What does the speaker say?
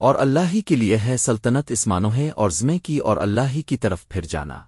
اور اللہ ہی کے لیے ہے سلطنت اسمانوں ہے اور زمے کی اور اللہ ہی کی طرف پھر جانا۔